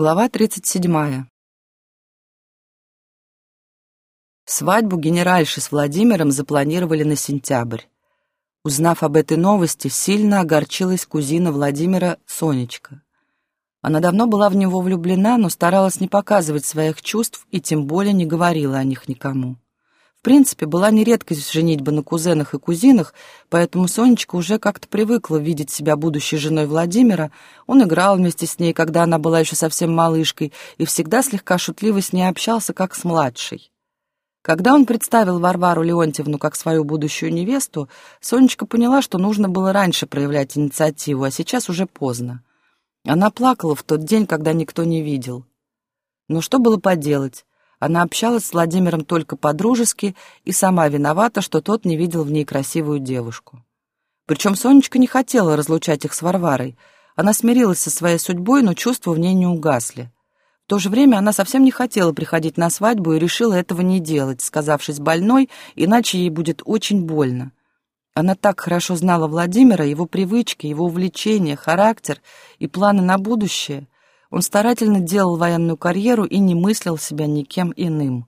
Глава 37. Свадьбу генеральши с Владимиром запланировали на сентябрь. Узнав об этой новости, сильно огорчилась кузина Владимира Сонечка. Она давно была в него влюблена, но старалась не показывать своих чувств и тем более не говорила о них никому. В принципе, была не редкость женитьба на кузенах и кузинах, поэтому Сонечка уже как-то привыкла видеть себя будущей женой Владимира. Он играл вместе с ней, когда она была еще совсем малышкой, и всегда слегка шутливо с ней общался, как с младшей. Когда он представил Варвару Леонтьевну как свою будущую невесту, Сонечка поняла, что нужно было раньше проявлять инициативу, а сейчас уже поздно. Она плакала в тот день, когда никто не видел. Но что было поделать? Она общалась с Владимиром только по-дружески и сама виновата, что тот не видел в ней красивую девушку. Причем Сонечка не хотела разлучать их с Варварой. Она смирилась со своей судьбой, но чувства в ней не угасли. В то же время она совсем не хотела приходить на свадьбу и решила этого не делать, сказавшись больной, иначе ей будет очень больно. Она так хорошо знала Владимира, его привычки, его увлечения, характер и планы на будущее. Он старательно делал военную карьеру и не мыслил себя никем иным.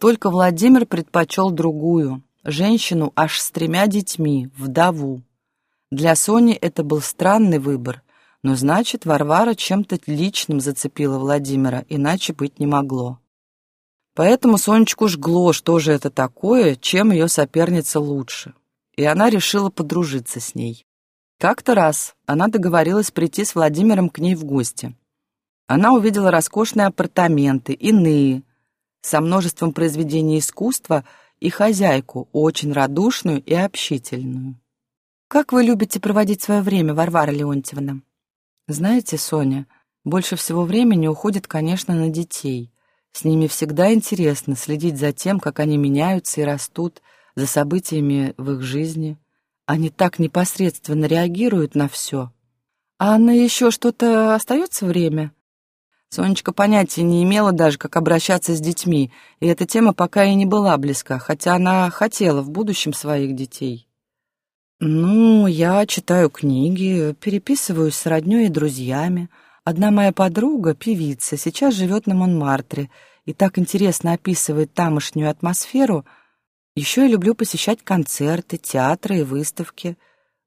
Только Владимир предпочел другую, женщину аж с тремя детьми, вдову. Для Сони это был странный выбор, но значит, Варвара чем-то личным зацепила Владимира, иначе быть не могло. Поэтому Сонечку жгло, что же это такое, чем ее соперница лучше. И она решила подружиться с ней. Как-то раз она договорилась прийти с Владимиром к ней в гости. Она увидела роскошные апартаменты, иные, со множеством произведений искусства и хозяйку, очень радушную и общительную. «Как вы любите проводить свое время, Варвара Леонтьевна?» Знаете, Соня, больше всего времени уходит, конечно, на детей. С ними всегда интересно следить за тем, как они меняются и растут, за событиями в их жизни. Они так непосредственно реагируют на все. А на еще что-то остается время? Сонечка понятия не имела даже, как обращаться с детьми, и эта тема пока и не была близка, хотя она хотела в будущем своих детей. «Ну, я читаю книги, переписываюсь с роднёй и друзьями. Одна моя подруга, певица, сейчас живет на Монмартре и так интересно описывает тамошнюю атмосферу. Еще я люблю посещать концерты, театры и выставки.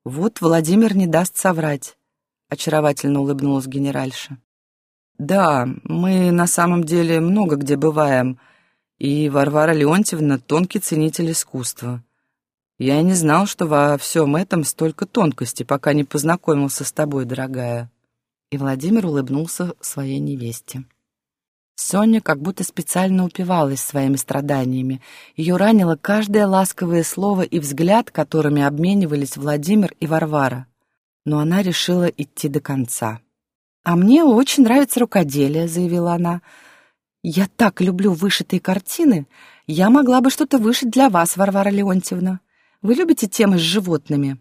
Вот Владимир не даст соврать», — очаровательно улыбнулась генеральша. «Да, мы на самом деле много где бываем, и Варвара Леонтьевна — тонкий ценитель искусства». Я не знал, что во всем этом столько тонкости, пока не познакомился с тобой, дорогая». И Владимир улыбнулся своей невесте. Соня как будто специально упивалась своими страданиями. Ее ранило каждое ласковое слово и взгляд, которыми обменивались Владимир и Варвара. Но она решила идти до конца. «А мне очень нравится рукоделие», — заявила она. «Я так люблю вышитые картины. Я могла бы что-то вышить для вас, Варвара Леонтьевна». Вы любите темы с животными?»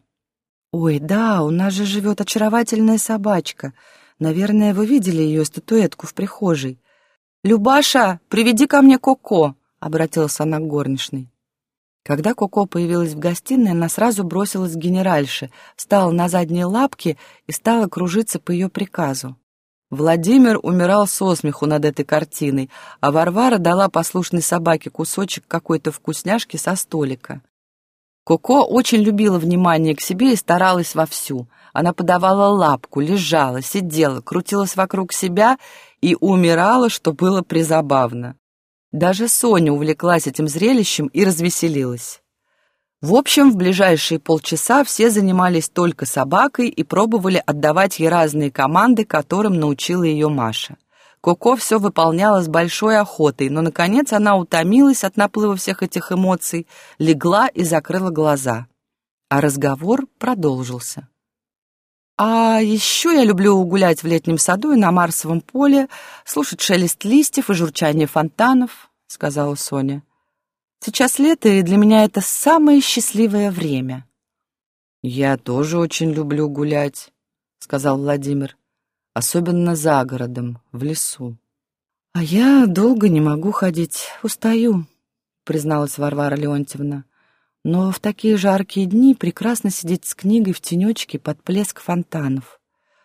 «Ой, да, у нас же живет очаровательная собачка. Наверное, вы видели ее статуэтку в прихожей. «Любаша, приведи ко мне Коко!» — обратилась она к горничной. Когда Коко появилась в гостиной, она сразу бросилась к генеральше, встала на задние лапки и стала кружиться по ее приказу. Владимир умирал со смеху над этой картиной, а Варвара дала послушной собаке кусочек какой-то вкусняшки со столика. Коко очень любила внимание к себе и старалась вовсю. Она подавала лапку, лежала, сидела, крутилась вокруг себя и умирала, что было призабавно. Даже Соня увлеклась этим зрелищем и развеселилась. В общем, в ближайшие полчаса все занимались только собакой и пробовали отдавать ей разные команды, которым научила ее Маша. Коко все выполняла с большой охотой, но, наконец, она утомилась от наплыва всех этих эмоций, легла и закрыла глаза. А разговор продолжился. «А еще я люблю гулять в летнем саду и на Марсовом поле, слушать шелест листьев и журчание фонтанов», — сказала Соня. «Сейчас лето, и для меня это самое счастливое время». «Я тоже очень люблю гулять», — сказал Владимир особенно за городом, в лесу. «А я долго не могу ходить, устаю», — призналась Варвара Леонтьевна. «Но в такие жаркие дни прекрасно сидеть с книгой в тенечке под плеск фонтанов.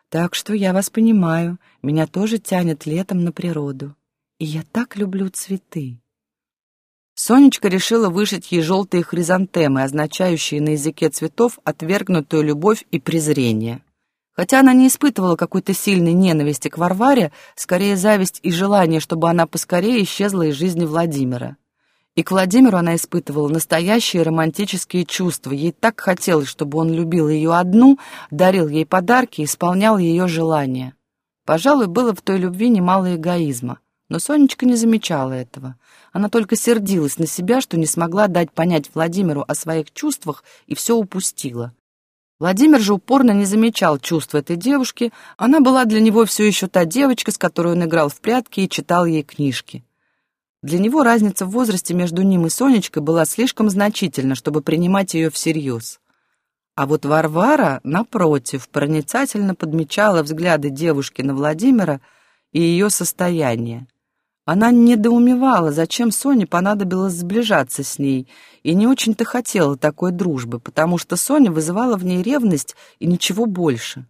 Так что я вас понимаю, меня тоже тянет летом на природу. И я так люблю цветы. Сонечка решила вышить ей желтые хризантемы, означающие на языке цветов отвергнутую любовь и презрение. Хотя она не испытывала какой-то сильной ненависти к Варваре, скорее зависть и желание, чтобы она поскорее исчезла из жизни Владимира. И к Владимиру она испытывала настоящие романтические чувства. Ей так хотелось, чтобы он любил ее одну, дарил ей подарки, исполнял ее желания. Пожалуй, было в той любви немало эгоизма. Но Сонечка не замечала этого. Она только сердилась на себя, что не смогла дать понять Владимиру о своих чувствах и все упустила. Владимир же упорно не замечал чувств этой девушки. Она была для него все еще та девочка, с которой он играл в прятки и читал ей книжки. Для него разница в возрасте между ним и Сонечкой была слишком значительна, чтобы принимать ее всерьез. А вот Варвара, напротив, проницательно подмечала взгляды девушки на Владимира и ее состояние. Она недоумевала, зачем Соне понадобилось сближаться с ней, и не очень-то хотела такой дружбы, потому что Соня вызывала в ней ревность и ничего больше.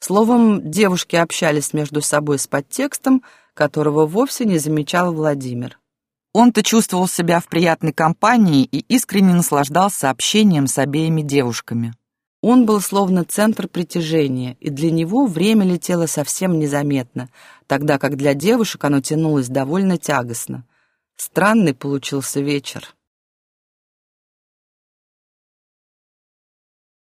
Словом, девушки общались между собой с подтекстом, которого вовсе не замечал Владимир. Он-то чувствовал себя в приятной компании и искренне наслаждался общением с обеими девушками. Он был словно центр притяжения, и для него время летело совсем незаметно, тогда как для девушек оно тянулось довольно тягостно. Странный получился вечер.